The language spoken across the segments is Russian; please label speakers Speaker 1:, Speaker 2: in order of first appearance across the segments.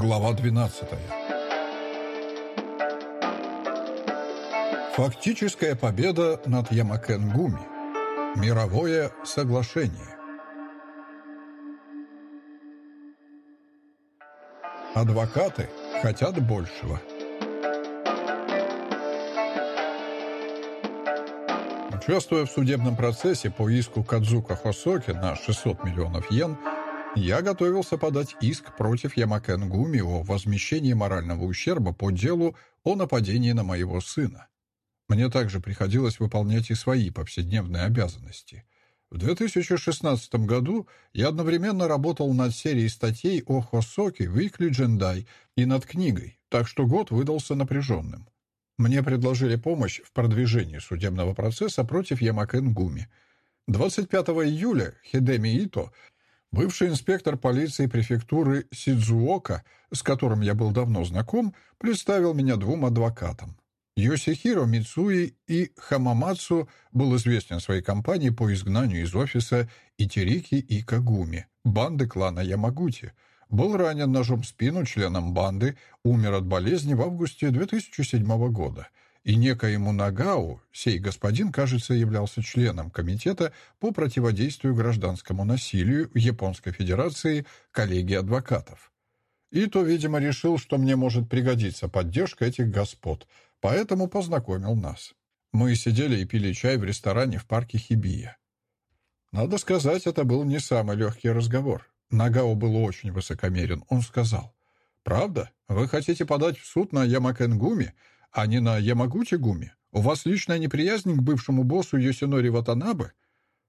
Speaker 1: Глава 12. Фактическая победа над Ямакен-Гуми. Мировое соглашение. Адвокаты хотят большего. Участвуя в судебном процессе по иску Кадзука Хосоки на 600 миллионов йен, я готовился подать иск против Ямакен Гуми о возмещении морального ущерба по делу о нападении на моего сына. Мне также приходилось выполнять и свои повседневные обязанности. В 2016 году я одновременно работал над серией статей о Хосоке Weekly Jendai и над книгой, так что год выдался напряженным. Мне предложили помощь в продвижении судебного процесса против Ямакен Гуми. 25 июля Хидеми Ито Бывший инспектор полиции префектуры Сидзуока, с которым я был давно знаком, представил меня двум адвокатам. Йосихиро Мицуи и Хамамацу был известен своей компанией по изгнанию из офиса Итерики и Кагуми, банды клана Ямагути. Был ранен ножом в спину членом банды, умер от болезни в августе 2007 года — и некоему Нагау сей господин, кажется, являлся членом Комитета по противодействию гражданскому насилию Японской Федерации коллегии адвокатов. И то, видимо, решил, что мне может пригодиться поддержка этих господ, поэтому познакомил нас. Мы сидели и пили чай в ресторане в парке Хибия. Надо сказать, это был не самый легкий разговор. Нагао был очень высокомерен. Он сказал, «Правда? Вы хотите подать в суд на Ямакенгуми?» А не на Ямагути-гуми? У вас личная неприязнь к бывшему боссу Йосинори Ватанабе?»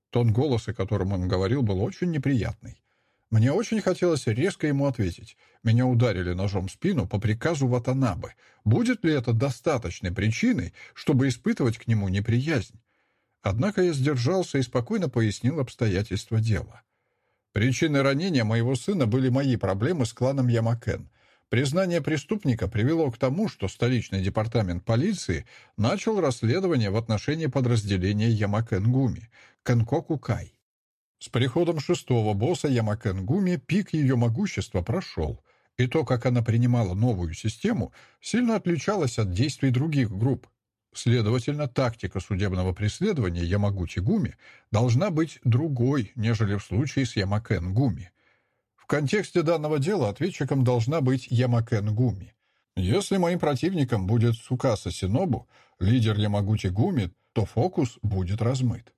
Speaker 1: Тон голоса, которым он говорил, был очень неприятный. Мне очень хотелось резко ему ответить. Меня ударили ножом в спину по приказу Ватанабе. Будет ли это достаточной причиной, чтобы испытывать к нему неприязнь? Однако я сдержался и спокойно пояснил обстоятельства дела. Причиной ранения моего сына были мои проблемы с кланом Ямакен. Признание преступника привело к тому, что столичный департамент полиции начал расследование в отношении подразделения Ямакенгуми, Кэнкоку-Кай. С приходом шестого босса Ямакенгуми пик ее могущества прошел, и то, как она принимала новую систему, сильно отличалось от действий других групп. Следовательно, тактика судебного преследования Ямагути-Гуми должна быть другой, нежели в случае с Ямакен-Гуми контексте данного дела ответчиком должна быть Ямакен Гуми. Если моим противником будет Сукаса Синобу, лидер Ямагути Гуми, то фокус будет размыт.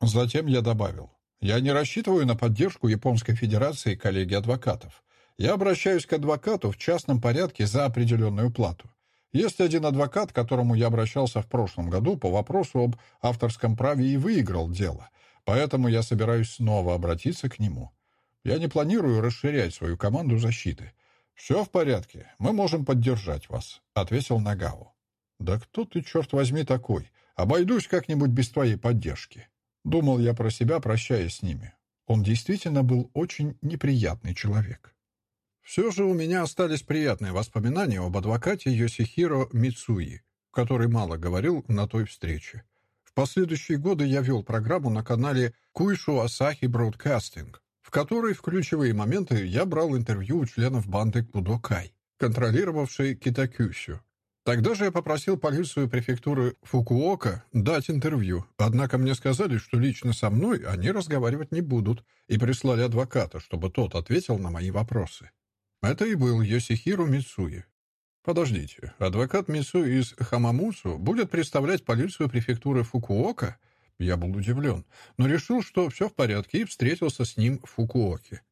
Speaker 1: Затем я добавил, я не рассчитываю на поддержку Японской Федерации и коллеги адвокатов. Я обращаюсь к адвокату в частном порядке за определенную плату. Есть один адвокат, к которому я обращался в прошлом году по вопросу об авторском праве и выиграл дело, поэтому я собираюсь снова обратиться к нему. Я не планирую расширять свою команду защиты. Все в порядке, мы можем поддержать вас», — ответил Нагао. «Да кто ты, черт возьми, такой? Обойдусь как-нибудь без твоей поддержки». Думал я про себя, прощаясь с ними. Он действительно был очень неприятный человек. Все же у меня остались приятные воспоминания об адвокате Йосихиро Мицуи, который мало говорил на той встрече. В последующие годы я вел программу на канале Куишу Асахи Бродкастинг, в которой в ключевые моменты я брал интервью у членов банды Кудокай, контролировавшей Китакюсю. Тогда же я попросил полицию префектуры Фукуока дать интервью, однако мне сказали, что лично со мной они разговаривать не будут, и прислали адвоката, чтобы тот ответил на мои вопросы. Это и был Йосихиру Мицуи. Подождите, адвокат Мицуи из Хамамусу будет представлять полицию префектуры Фукуока? Я был удивлен, но решил, что все в порядке, и встретился с ним в Фукуоке.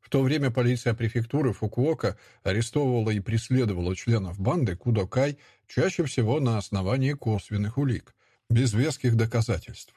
Speaker 1: В то время полиция префектуры Фукуока арестовывала и преследовала членов банды Кудокай чаще всего на основании косвенных улик, без веских доказательств.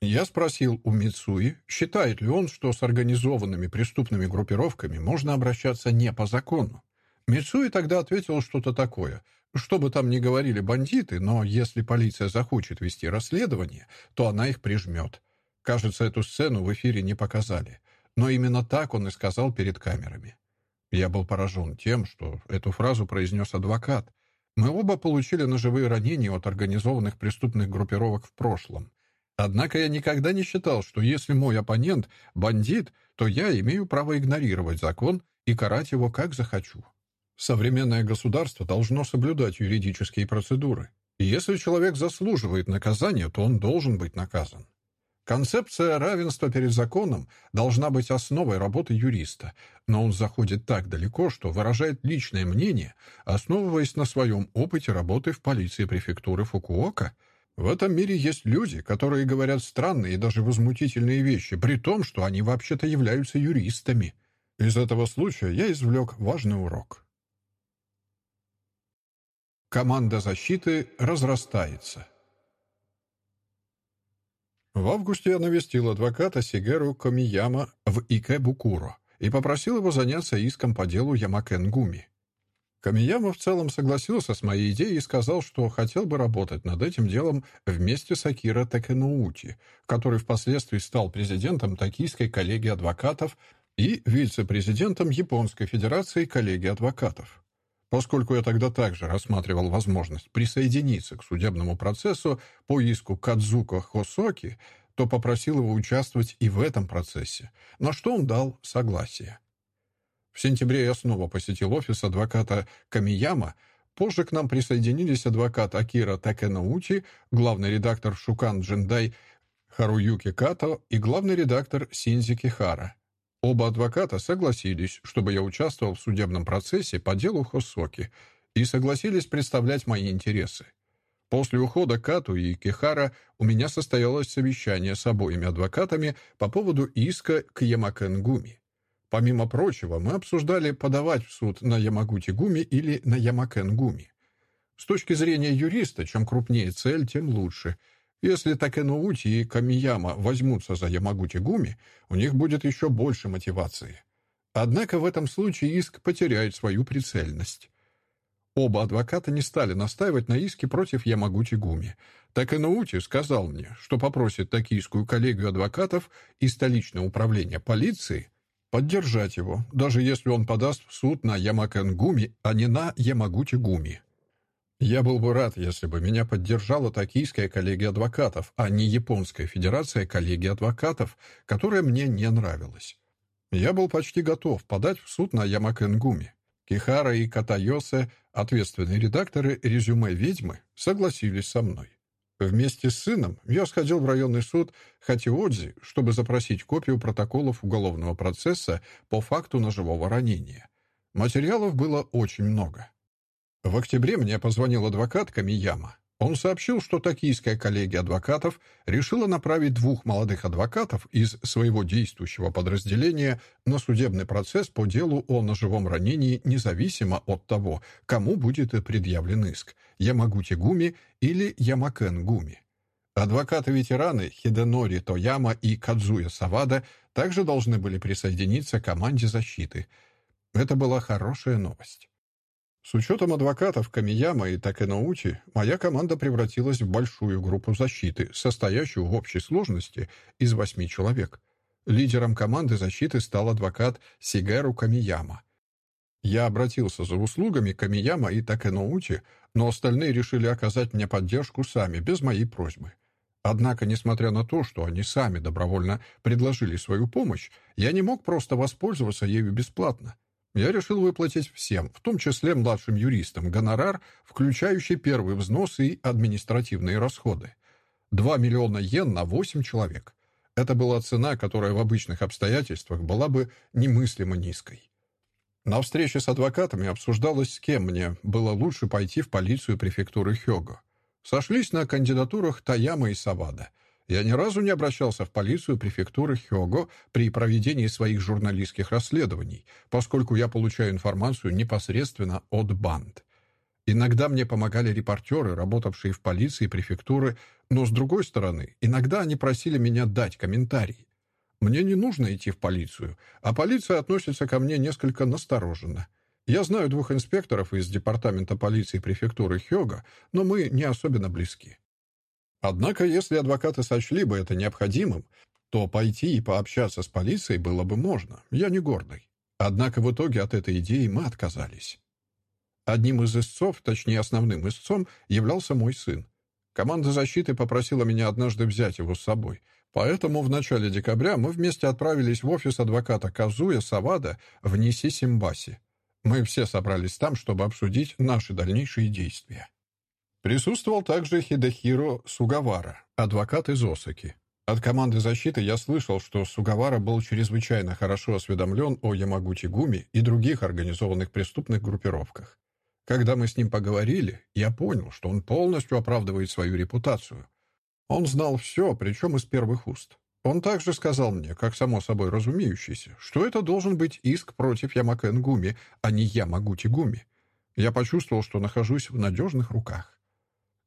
Speaker 1: Я спросил у Мицуи, считает ли он, что с организованными преступными группировками можно обращаться не по закону. Мицуи тогда ответил что-то такое, что бы там ни говорили бандиты, но если полиция захочет вести расследование, то она их прижмет. Кажется, эту сцену в эфире не показали. Но именно так он и сказал перед камерами. Я был поражен тем, что эту фразу произнес адвокат. Мы оба получили ножевые ранения от организованных преступных группировок в прошлом. Однако я никогда не считал, что если мой оппонент — бандит, то я имею право игнорировать закон и карать его как захочу. Современное государство должно соблюдать юридические процедуры. И если человек заслуживает наказания, то он должен быть наказан. Концепция равенства перед законом должна быть основой работы юриста, но он заходит так далеко, что выражает личное мнение, основываясь на своем опыте работы в полиции префектуры Фукуока. В этом мире есть люди, которые говорят странные и даже возмутительные вещи, при том, что они вообще-то являются юристами. Из этого случая я извлек важный урок. Команда защиты разрастается. В августе я навестил адвоката Сигеру Комияма в Икэбукуро и попросил его заняться иском по делу Ямакен Гуми. Камияма в целом согласился с моей идеей и сказал, что хотел бы работать над этим делом вместе с Акира Такенуути, который впоследствии стал президентом Токийской коллегии адвокатов и вице-президентом Японской Федерации коллегии адвокатов. Поскольку я тогда также рассматривал возможность присоединиться к судебному процессу по иску Кадзуко Хосоки, то попросил его участвовать и в этом процессе, на что он дал согласие. В сентябре я снова посетил офис адвоката Камияма, Позже к нам присоединились адвокат Акира Такенаути, главный редактор Шукан Джиндай Харуюки Като и главный редактор Синзи Кихара. Оба адвоката согласились, чтобы я участвовал в судебном процессе по делу Хосоки, и согласились представлять мои интересы. После ухода Кату и Кихара у меня состоялось совещание с обоими адвокатами по поводу иска к Ямакенгуми. Помимо прочего, мы обсуждали, подавать в суд на Ямагути-гуми или на Ямакен-гуми. С точки зрения юриста, чем крупнее цель, тем лучше — если Такенуути и Камияма возьмутся за Ямагути-гуми, у них будет еще больше мотивации. Однако в этом случае иск потеряет свою прицельность. Оба адвоката не стали настаивать на иске против Ямагути-гуми. Такенуути сказал мне, что попросит токийскую коллегию адвокатов и столичное управление полиции поддержать его, даже если он подаст в суд на Ямакен-гуми, а не на Ямагути-гуми. Я был бы рад, если бы меня поддержала Токийская коллегия адвокатов, а не Японская федерация коллегии адвокатов, которая мне не нравилась. Я был почти готов подать в суд на Ямакенгуми. Кихара и Катайосе, ответственные редакторы резюме «Ведьмы», согласились со мной. Вместе с сыном я сходил в районный суд Хатиодзи, чтобы запросить копию протоколов уголовного процесса по факту ножевого ранения. Материалов было очень много. В октябре мне позвонил адвокат Камияма. Он сообщил, что токийская коллегия адвокатов решила направить двух молодых адвокатов из своего действующего подразделения на судебный процесс по делу о ножевом ранении независимо от того, кому будет предъявлен иск – Ямагути Гуми или Ямакен Гуми. Адвокаты-ветераны Хиденори Тояма и Кадзуя Савада также должны были присоединиться к команде защиты. Это была хорошая новость. С учетом адвокатов Камияма и Такеноути, моя команда превратилась в большую группу защиты, состоящую в общей сложности из восьми человек. Лидером команды защиты стал адвокат Сигеру Камияма. Я обратился за услугами Камияма и Такеноути, но остальные решили оказать мне поддержку сами, без моей просьбы. Однако, несмотря на то, что они сами добровольно предложили свою помощь, я не мог просто воспользоваться ею бесплатно я решил выплатить всем, в том числе младшим юристам, гонорар, включающий первый взнос и административные расходы. 2 миллиона йен на 8 человек. Это была цена, которая в обычных обстоятельствах была бы немыслимо низкой. На встрече с адвокатами обсуждалось, с кем мне было лучше пойти в полицию префектуры Хёго. Сошлись на кандидатурах Таяма и Савада — я ни разу не обращался в полицию префектуры Хёго при проведении своих журналистских расследований, поскольку я получаю информацию непосредственно от банд. Иногда мне помогали репортеры, работавшие в полиции префектуры, но, с другой стороны, иногда они просили меня дать комментарий. Мне не нужно идти в полицию, а полиция относится ко мне несколько настороженно. Я знаю двух инспекторов из департамента полиции префектуры Хёга, но мы не особенно близки. Однако, если адвокаты сочли бы это необходимым, то пойти и пообщаться с полицией было бы можно. Я не гордый. Однако в итоге от этой идеи мы отказались. Одним из истцов, точнее основным истцом, являлся мой сын. Команда защиты попросила меня однажды взять его с собой, Поэтому в начале декабря мы вместе отправились в офис адвоката Казуя Савада в Ниси-Симбаси. Мы все собрались там, чтобы обсудить наши дальнейшие действия. Присутствовал также Хидехиро Сугавара, адвокат из Осаки. От команды защиты я слышал, что Сугавара был чрезвычайно хорошо осведомлен о Ямагути Гуми и других организованных преступных группировках. Когда мы с ним поговорили, я понял, что он полностью оправдывает свою репутацию. Он знал все, причем из первых уст. Он также сказал мне, как само собой разумеющийся, что это должен быть иск против Ямакен Гуми, а не Ямагути Гуми. Я почувствовал, что нахожусь в надежных руках.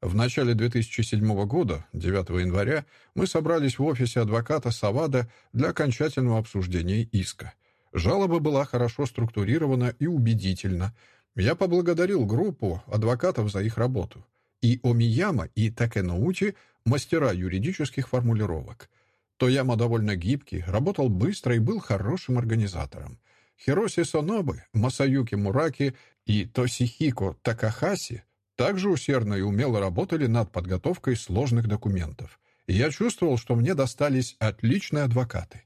Speaker 1: В начале 2007 года, 9 января, мы собрались в офисе адвоката Савада для окончательного обсуждения иска. Жалоба была хорошо структурирована и убедительна. Я поблагодарил группу адвокатов за их работу. И Омияма, и Такеноути — мастера юридических формулировок. Тояма довольно гибкий, работал быстро и был хорошим организатором. Хироси Сонобы, Масаюки Мураки и Тосихико Такахаси — также усердно и умело работали над подготовкой сложных документов. И я чувствовал, что мне достались отличные адвокаты.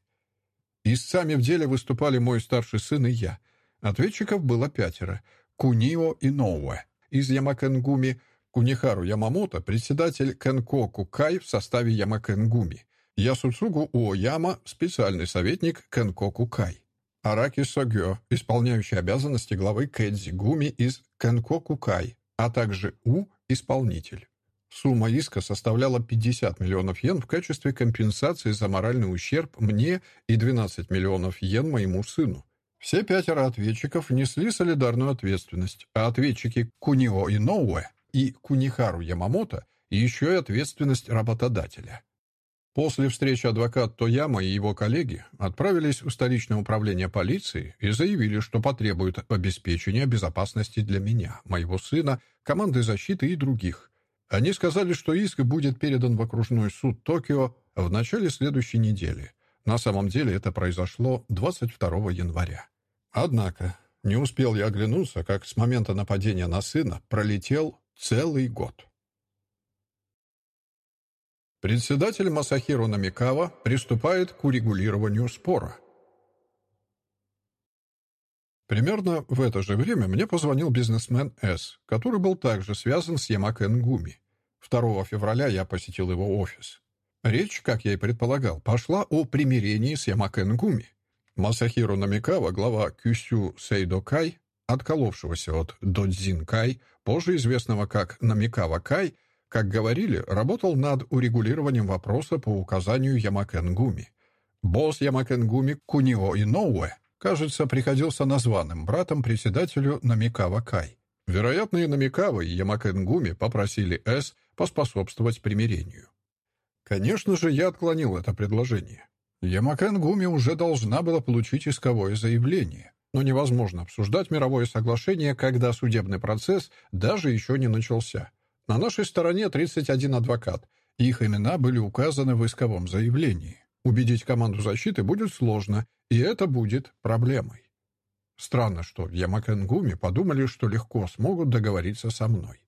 Speaker 1: Истцами в деле выступали мой старший сын и я. Ответчиков было пятеро. Кунио и Ноуэ из Ямакенгуми, Кунихару Ямамото, председатель Кенкоку Кай в составе Ямакенгуми, Ясуцугу Уояма, специальный советник Кенкоку Кай, Араки Согё, исполняющий обязанности главы Кэдзи Гуми из Кенкоку Кай, а также У – исполнитель. Сумма иска составляла 50 миллионов йен в качестве компенсации за моральный ущерб мне и 12 миллионов йен моему сыну. Все пятеро ответчиков несли солидарную ответственность, а ответчики Кунио и Ноуэ и Кунихару Ямамото еще и ответственность работодателя. После встречи адвокат Тояма и его коллеги отправились в столичное управление полиции и заявили, что потребуют обеспечения безопасности для меня, моего сына, команды защиты и других. Они сказали, что иск будет передан в окружной суд Токио в начале следующей недели. На самом деле это произошло 22 января. Однако не успел я оглянуться, как с момента нападения на сына пролетел целый год. Председатель Масахиро Намикава приступает к урегулированию спора. Примерно в это же время мне позвонил бизнесмен С, который был также связан с Ямако Нгуми. 2 февраля я посетил его офис. Речь, как я и предполагал, пошла о примирении с Ямако Нгуми. Масахиро Намикава, глава Кюсю Сейдо Кай, отколовшегося от Додзин Кай, позже известного как Намикава Кай, как говорили, работал над урегулированием вопроса по указанию Ямакенгуми. Босс Ямакенгуми Кунио Иноуэ, кажется, приходился названным братом председателю Намикава Кай. Вероятно, и Намикава, и Ямакенгуми попросили С поспособствовать примирению. Конечно же, я отклонил это предложение. Ямакенгуми уже должна была получить исковое заявление, но невозможно обсуждать мировое соглашение, когда судебный процесс даже еще не начался. На нашей стороне 31 адвокат. Их имена были указаны в исковом заявлении. Убедить команду защиты будет сложно, и это будет проблемой. Странно, что в Ямакенгуме подумали, что легко смогут договориться со мной.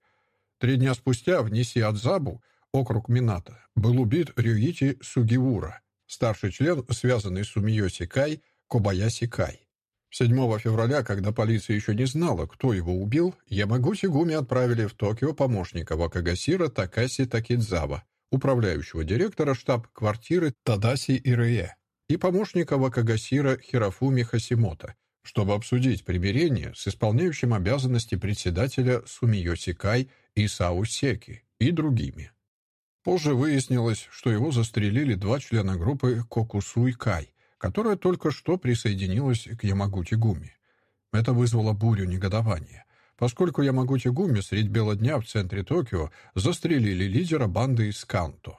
Speaker 1: Три дня спустя в Ниси-Адзабу, округ Мината, был убит Рюити Сугиура, старший член, связанный с Умиоси Кай, Кобаяси Кай. 7 февраля, когда полиция еще не знала, кто его убил, Ямагути Гуми отправили в Токио помощника Вакагасира Такаси Такидзава, управляющего директора штаб-квартиры Тадаси Ирее, и помощника Вакагасира Хирафуми Хасимото, чтобы обсудить примирение с исполняющим обязанности председателя Сумиоси Кай Исау Секи и другими. Позже выяснилось, что его застрелили два члена группы Кокусуй Кай, которая только что присоединилась к Ямагути Гуми. Это вызвало бурю негодования, поскольку Ямагути Гуми средь бела дня в центре Токио застрелили лидера банды из Канто.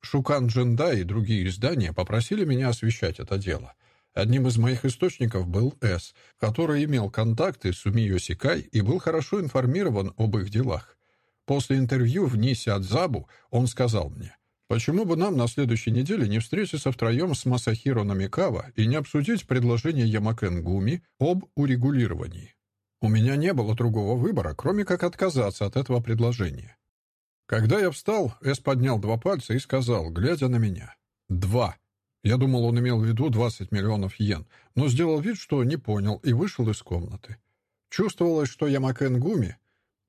Speaker 1: Шукан Дженда и другие издания попросили меня освещать это дело. Одним из моих источников был С, который имел контакты с Умиё Сикай и был хорошо информирован об их делах. После интервью в Нисе Адзабу он сказал мне, Почему бы нам на следующей неделе не встретиться втроем с Масахиро Намикава и не обсудить предложение Ямакен Гуми об урегулировании? У меня не было другого выбора, кроме как отказаться от этого предложения. Когда я встал, Эс поднял два пальца и сказал, глядя на меня, Два. Я думал, он имел в виду 20 миллионов йен, но сделал вид, что не понял, и вышел из комнаты. Чувствовалось, что Ямакен Гуми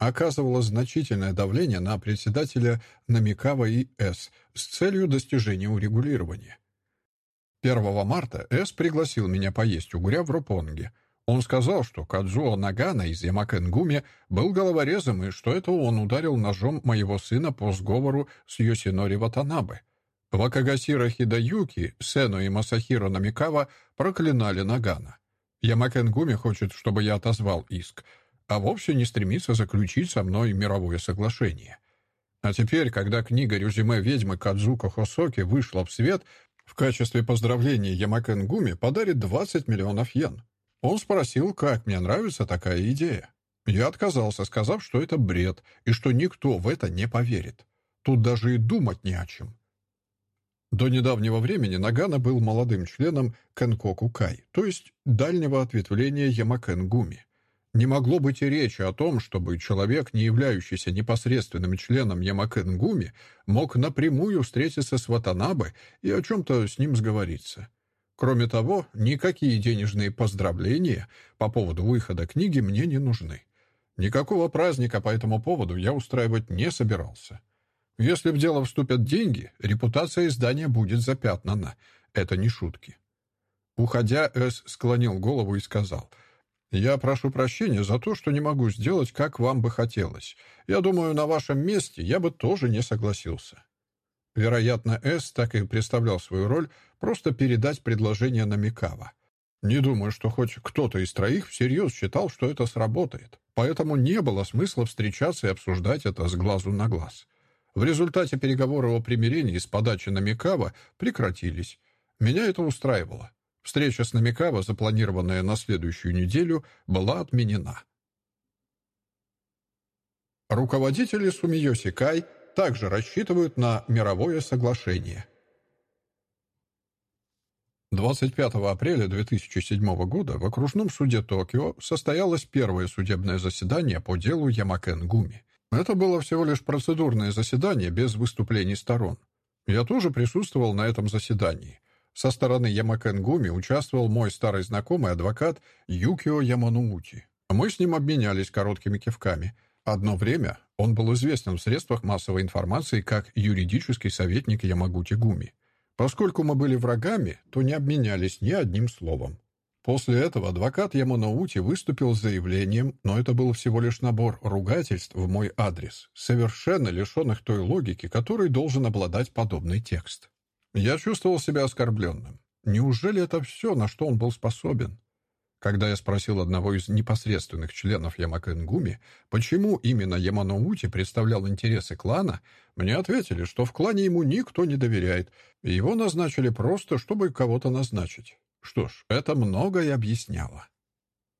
Speaker 1: оказывала значительное давление на председателя Намикава и С с целью достижения урегулирования. 1 марта С пригласил меня поесть угря в Ропонге. Он сказал, что Кадзуо Нагана из Ямакенгуми был головорезом и что это он ударил ножом моего сына по сговору с Йосинори Ватанабе. Вакагасира Хидаюки, Сену и Масахиро Намикава проклинали Нагана. Ямакенгуми хочет, чтобы я отозвал иск — а вовсе не стремится заключить со мной мировое соглашение. А теперь, когда книга «Резюме ведьмы» Кадзуко Хосоки вышла в свет, в качестве поздравления Ямакен Гуми подарит 20 миллионов йен. Он спросил, как мне нравится такая идея. Я отказался, сказав, что это бред, и что никто в это не поверит. Тут даже и думать не о чем. До недавнего времени Нагана был молодым членом Кэнкоку Кай, то есть дальнего ответвления Ямакен Гуми. Не могло быть и речи о том, чтобы человек, не являющийся непосредственным членом Ямакенгуми, мог напрямую встретиться с Ватанабе и о чем-то с ним сговориться. Кроме того, никакие денежные поздравления по поводу выхода книги мне не нужны. Никакого праздника по этому поводу я устраивать не собирался. Если в дело вступят деньги, репутация издания будет запятнана. Это не шутки. Уходя, Эс склонил голову и сказал — я прошу прощения за то, что не могу сделать, как вам бы хотелось. Я думаю, на вашем месте я бы тоже не согласился». Вероятно, С так и представлял свою роль просто передать предложение на Микава. Не думаю, что хоть кто-то из троих всерьез считал, что это сработает. Поэтому не было смысла встречаться и обсуждать это с глазу на глаз. В результате переговоры о примирении с подачи на Микава прекратились. Меня это устраивало. Встреча с Намикава, запланированная на следующую неделю, была отменена. Руководители Сумиоси Кай также рассчитывают на мировое соглашение. 25 апреля 2007 года в окружном суде Токио состоялось первое судебное заседание по делу Ямакен Гуми. Это было всего лишь процедурное заседание без выступлений сторон. Я тоже присутствовал на этом заседании. Со стороны Ямакенгуми участвовал мой старый знакомый адвокат Юкио Ямануути. Мы с ним обменялись короткими кивками. Одно время он был известен в средствах массовой информации как юридический советник Ямагути Гуми. Поскольку мы были врагами, то не обменялись ни одним словом. После этого адвокат Яманаути выступил с заявлением, но это был всего лишь набор ругательств в мой адрес, совершенно лишенных той логики, которой должен обладать подобный текст. Я чувствовал себя оскорбленным. Неужели это все, на что он был способен? Когда я спросил одного из непосредственных членов Ямакенгуми, почему именно Яманоути представлял интересы клана, мне ответили, что в клане ему никто не доверяет, и его назначили просто, чтобы кого-то назначить. Что ж, это многое объясняло.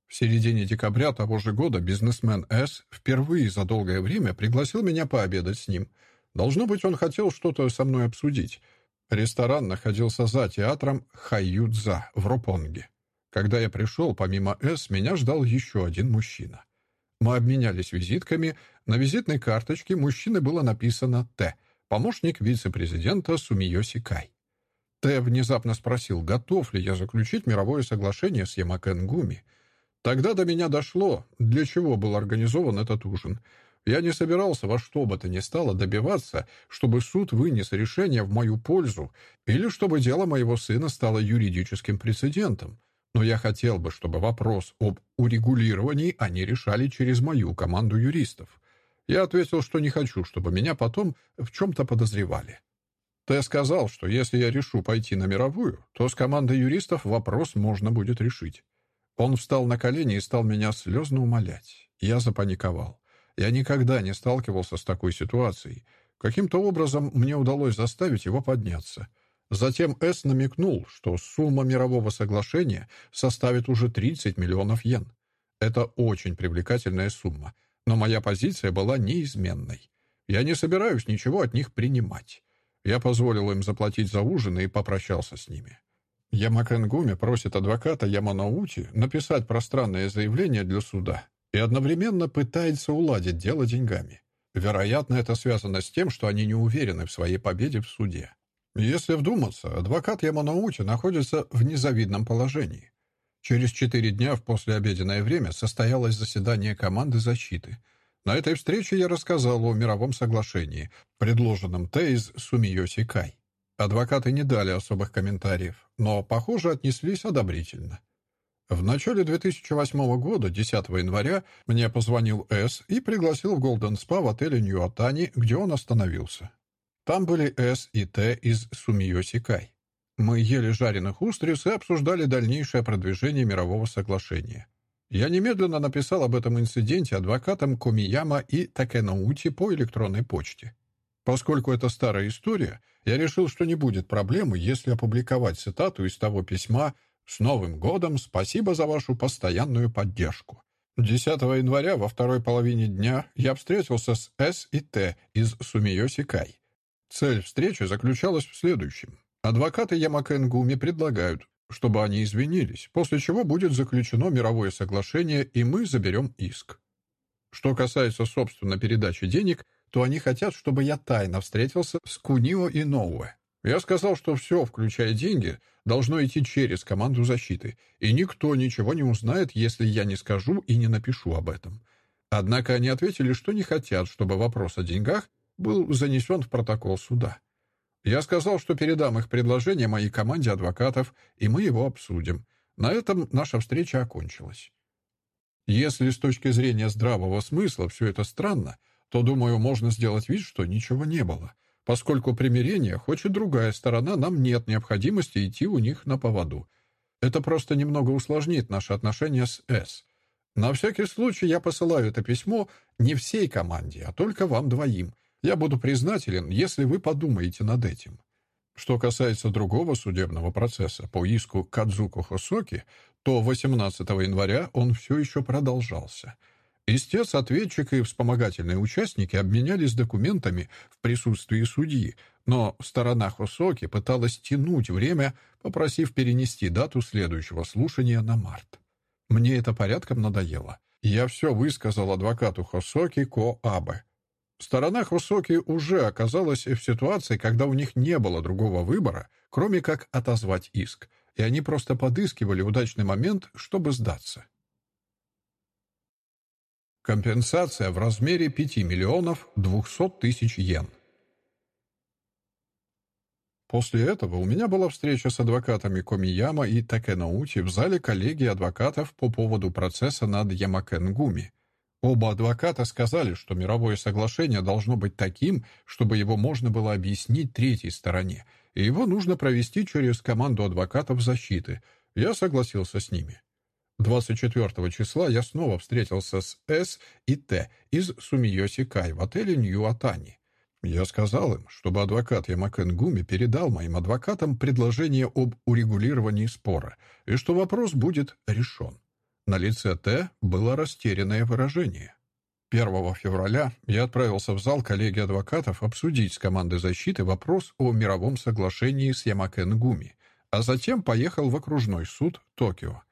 Speaker 1: В середине декабря того же года бизнесмен С впервые за долгое время пригласил меня пообедать с ним. Должно быть, он хотел что-то со мной обсудить — Ресторан находился за театром Хайюдза в Ропонге. Когда я пришел, помимо «С», меня ждал еще один мужчина. Мы обменялись визитками. На визитной карточке мужчины было написано «Т», помощник вице-президента Сумиоси Кай. Т внезапно спросил, готов ли я заключить мировое соглашение с Ямакен Гуми. Тогда до меня дошло, для чего был организован этот ужин — я не собирался во что бы то ни стало добиваться, чтобы суд вынес решение в мою пользу или чтобы дело моего сына стало юридическим прецедентом. Но я хотел бы, чтобы вопрос об урегулировании они решали через мою команду юристов. Я ответил, что не хочу, чтобы меня потом в чем-то подозревали. Т сказал, что если я решу пойти на мировую, то с командой юристов вопрос можно будет решить. Он встал на колени и стал меня слезно умолять. Я запаниковал. Я никогда не сталкивался с такой ситуацией. Каким-то образом мне удалось заставить его подняться. Затем С намекнул, что сумма мирового соглашения составит уже 30 миллионов йен. Это очень привлекательная сумма, но моя позиция была неизменной. Я не собираюсь ничего от них принимать. Я позволил им заплатить за ужин и попрощался с ними. Ямакенгуми просит адвоката Яманаути написать пространное заявление для суда и одновременно пытается уладить дело деньгами. Вероятно, это связано с тем, что они не уверены в своей победе в суде. Если вдуматься, адвокат Яманаути находится в незавидном положении. Через четыре дня в послеобеденное время состоялось заседание команды защиты. На этой встрече я рассказал о мировом соглашении, предложенном Т из Сумиоси Кай. Адвокаты не дали особых комментариев, но, похоже, отнеслись одобрительно. В начале 2008 года, 10 января, мне позвонил С и пригласил в Голден Спа в отеле Нью-Атани, где он остановился. Там были С и Т из Сумиосикай. Мы ели жареных устриц и обсуждали дальнейшее продвижение мирового соглашения. Я немедленно написал об этом инциденте адвокатам Комияма и Такенаути по электронной почте. Поскольку это старая история, я решил, что не будет проблемы, если опубликовать цитату из того письма «С Новым годом! Спасибо за вашу постоянную поддержку». 10 января во второй половине дня я встретился с С и Т из Сумиоси Кай. Цель встречи заключалась в следующем. Адвокаты Ямакенгуми предлагают, чтобы они извинились, после чего будет заключено мировое соглашение, и мы заберем иск. Что касается, собственно, передачи денег, то они хотят, чтобы я тайно встретился с Кунио и Ноуэ. Я сказал, что все, включая деньги, должно идти через команду защиты, и никто ничего не узнает, если я не скажу и не напишу об этом. Однако они ответили, что не хотят, чтобы вопрос о деньгах был занесен в протокол суда. Я сказал, что передам их предложение моей команде адвокатов, и мы его обсудим. На этом наша встреча окончилась. Если с точки зрения здравого смысла все это странно, то, думаю, можно сделать вид, что ничего не было. Поскольку примирение хочет другая сторона, нам нет необходимости идти у них на поводу. Это просто немного усложнит наши отношения с С. На всякий случай я посылаю это письмо не всей команде, а только вам двоим, я буду признателен, если вы подумаете над этим. Что касается другого судебного процесса по иску Кадзуко Хосоки, то 18 января он все еще продолжался. Истец, ответчик и вспомогательные участники обменялись документами в присутствии судьи, но сторона Хосоки пыталась тянуть время, попросив перенести дату следующего слушания на март. Мне это порядком надоело. Я все высказал адвокату Хосоки Ко Абе, Сторона Хусоки уже оказалась в ситуации, когда у них не было другого выбора, кроме как отозвать иск, и они просто подыскивали удачный момент, чтобы сдаться. Компенсация в размере 5 миллионов 200 тысяч йен. После этого у меня была встреча с адвокатами Комияма и Такенаути в зале коллегии адвокатов по поводу процесса над Ямакенгуми, Оба адвоката сказали, что мировое соглашение должно быть таким, чтобы его можно было объяснить третьей стороне, и его нужно провести через команду адвокатов защиты. Я согласился с ними. 24 числа я снова встретился с С и Т из Сумиоси Кай в отеле Нью-Атани. Я сказал им, чтобы адвокат Ямакен Гуми передал моим адвокатам предложение об урегулировании спора, и что вопрос будет решен. На лице Т было растерянное выражение. 1 февраля я отправился в зал коллеги адвокатов обсудить с командой защиты вопрос о мировом соглашении с Ямакен Гуми, а затем поехал в окружной суд Токио.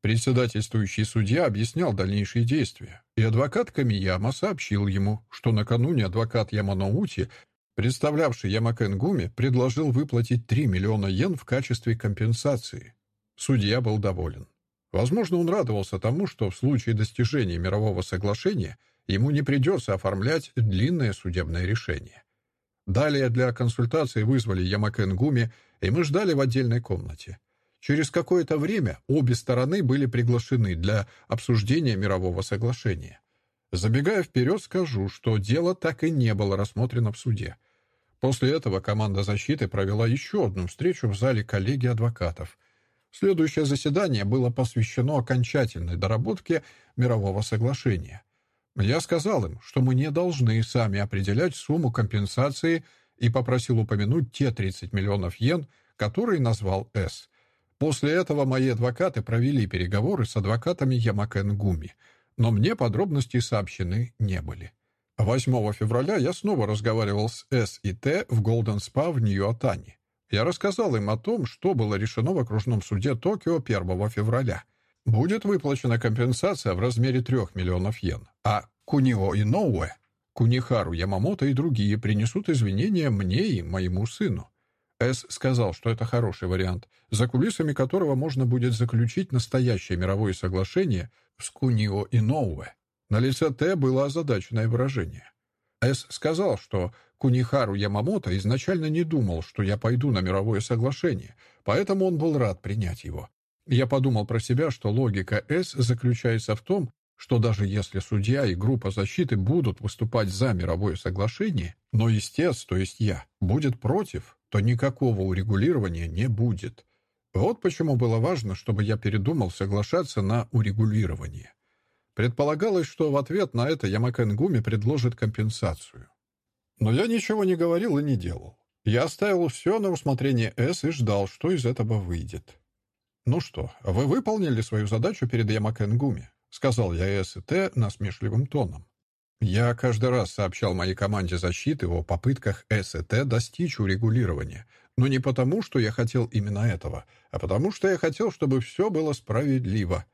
Speaker 1: Председательствующий судья объяснял дальнейшие действия, и адвокат Камияма сообщил ему, что накануне адвокат Яманоути, представлявший Ямакен Гуми, предложил выплатить 3 миллиона йен в качестве компенсации. Судья был доволен. Возможно, он радовался тому, что в случае достижения мирового соглашения ему не придется оформлять длинное судебное решение. Далее для консультации вызвали Ямакен Гуми, и мы ждали в отдельной комнате. Через какое-то время обе стороны были приглашены для обсуждения мирового соглашения. Забегая вперед, скажу, что дело так и не было рассмотрено в суде. После этого команда защиты провела еще одну встречу в зале коллегии адвокатов – Следующее заседание было посвящено окончательной доработке мирового соглашения. Я сказал им, что мы не должны сами определять сумму компенсации и попросил упомянуть те 30 миллионов йен, которые назвал С. После этого мои адвокаты провели переговоры с адвокатами Ямакен Гуми, но мне подробности сообщены не были. 8 февраля я снова разговаривал с С и Т в Голден Спа в Нью-Отане. Я рассказал им о том, что было решено в окружном суде Токио 1 февраля. Будет выплачена компенсация в размере 3 миллионов йен, а Кунио и Ноуэ, Кунихару Ямамото и другие принесут извинения мне и моему сыну. С сказал, что это хороший вариант, за кулисами которого можно будет заключить настоящее мировое соглашение с Кунио и Ноуэ. На лице Т было озадаченное выражение. С сказал, что Кунихару Ямамото изначально не думал, что я пойду на мировое соглашение, поэтому он был рад принять его. Я подумал про себя, что логика С заключается в том, что даже если судья и группа защиты будут выступать за мировое соглашение, но истец, то есть я, будет против, то никакого урегулирования не будет. Вот почему было важно, чтобы я передумал соглашаться на урегулирование. Предполагалось, что в ответ на это Ямакен Гуми предложит компенсацию. Но я ничего не говорил и не делал. Я оставил все на усмотрение С и ждал, что из этого выйдет. «Ну что, вы выполнили свою задачу перед Ямакен Гуми?» — сказал я С и Т насмешливым тоном. Я каждый раз сообщал моей команде защиты о попытках С и Т достичь урегулирования, но не потому, что я хотел именно этого, а потому, что я хотел, чтобы все было справедливо.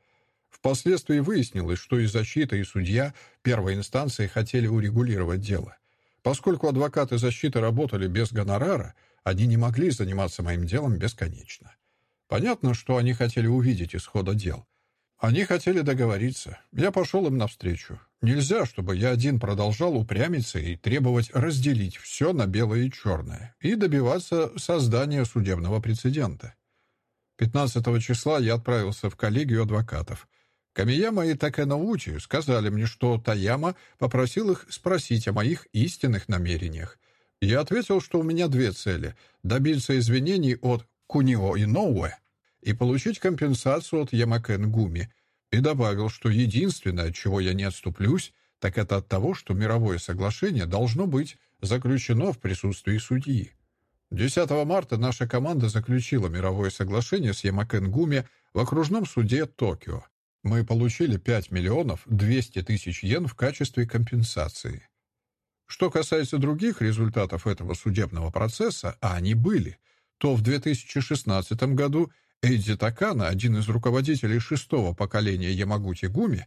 Speaker 1: Впоследствии выяснилось, что и защита, и судья первой инстанции хотели урегулировать дело. Поскольку адвокаты защиты работали без гонорара, они не могли заниматься моим делом бесконечно. Понятно, что они хотели увидеть исхода дел. Они хотели договориться. Я пошел им навстречу. Нельзя, чтобы я один продолжал упрямиться и требовать разделить все на белое и черное и добиваться создания судебного прецедента. 15 числа я отправился в коллегию адвокатов. Камияма и Такенаучи сказали мне, что Таяма попросил их спросить о моих истинных намерениях. Я ответил, что у меня две цели — добиться извинений от Кунио и Ноуэ и получить компенсацию от Ямакен Гуми, и добавил, что единственное, от чего я не отступлюсь, так это от того, что мировое соглашение должно быть заключено в присутствии судьи. 10 марта наша команда заключила мировое соглашение с Ямакен Гуми в окружном суде Токио. Мы получили 5 миллионов 200 тысяч йен в качестве компенсации. Что касается других результатов этого судебного процесса, а они были, то в 2016 году Эйдзи Такана, один из руководителей шестого поколения Ямагути Гуми,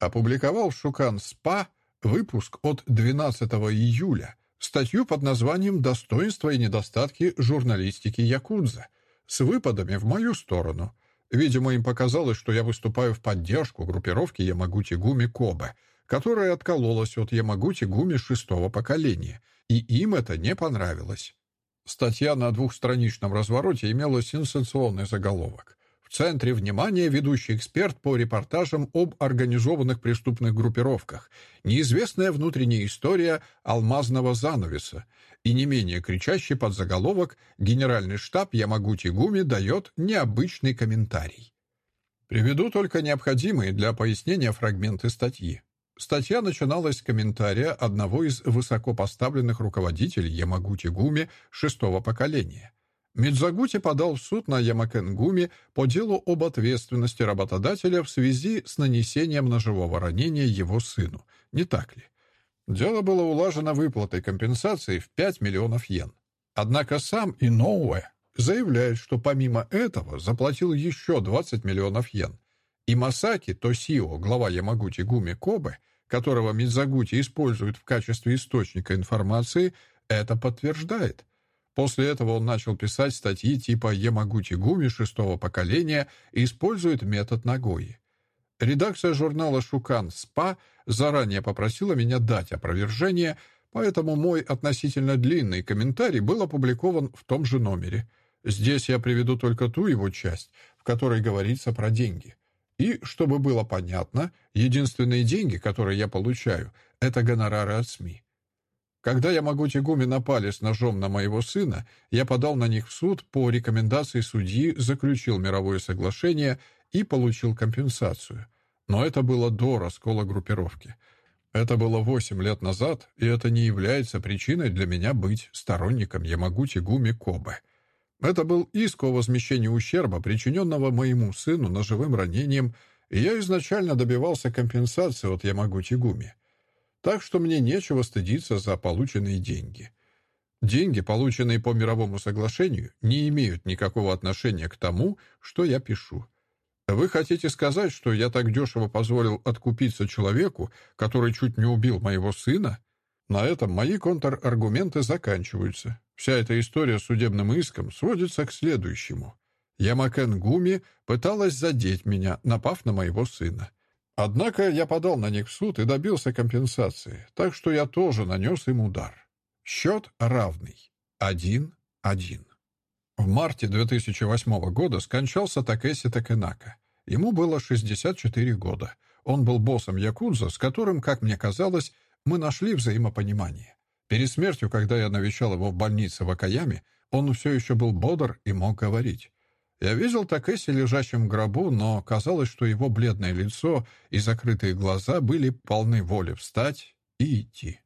Speaker 1: опубликовал в Шукан СПА выпуск от 12 июля, статью под названием «Достоинства и недостатки журналистики Якудза» с выпадами в мою сторону. Видимо, им показалось, что я выступаю в поддержку группировки Ямагути Гуми Кобе, которая откололась от Ямагути Гуми шестого поколения, и им это не понравилось. Статья на двухстраничном развороте имела сенсационный заголовок. В центре внимания ведущий эксперт по репортажам об организованных преступных группировках, неизвестная внутренняя история алмазного занавеса и не менее кричащий подзаголовок «Генеральный штаб Ямагути Гуми дает необычный комментарий». Приведу только необходимые для пояснения фрагменты статьи. Статья начиналась с комментария одного из высокопоставленных руководителей Ямагути Гуми шестого поколения. Мидзагути подал в суд на Ямакен Гуми по делу об ответственности работодателя в связи с нанесением ножевого ранения его сыну. Не так ли? Дело было улажено выплатой компенсации в 5 миллионов йен. Однако сам Иноуэ заявляет, что помимо этого заплатил еще 20 миллионов йен. И Масаки Тосио, глава Ямагути Гуми Кобе, которого Мидзагути использует в качестве источника информации, это подтверждает. После этого он начал писать статьи типа «Ямагути Гуми шестого поколения» и использует метод Нагои. Редакция журнала «Шукан СПА» заранее попросила меня дать опровержение, поэтому мой относительно длинный комментарий был опубликован в том же номере. Здесь я приведу только ту его часть, в которой говорится про деньги. И, чтобы было понятно, единственные деньги, которые я получаю, это гонорары от СМИ. Когда Ямагути Гуми напали с ножом на моего сына, я подал на них в суд по рекомендации судьи, заключил мировое соглашение и получил компенсацию. Но это было до раскола группировки. Это было восемь лет назад, и это не является причиной для меня быть сторонником Ямагути Гуми Кобе. Это был иск о возмещении ущерба, причиненного моему сыну ножевым ранением, и я изначально добивался компенсации от Ямагути Гуми. Так что мне нечего стыдиться за полученные деньги. Деньги, полученные по мировому соглашению, не имеют никакого отношения к тому, что я пишу. Вы хотите сказать, что я так дешево позволил откупиться человеку, который чуть не убил моего сына? На этом мои контраргументы заканчиваются. Вся эта история с судебным иском сводится к следующему. Ямакен Гуми пыталась задеть меня, напав на моего сына. Однако я подал на них в суд и добился компенсации, так что я тоже нанес им удар. Счет равный. Один-один. В марте 2008 года скончался Такеси Такенака. Ему было 64 года. Он был боссом Якудза, с которым, как мне казалось, мы нашли взаимопонимание. Перед смертью, когда я навещал его в больнице в Акаяме, он все еще был бодр и мог говорить. Я видел Такеси лежащим в гробу, но казалось, что его бледное лицо и закрытые глаза были полны воли встать и идти.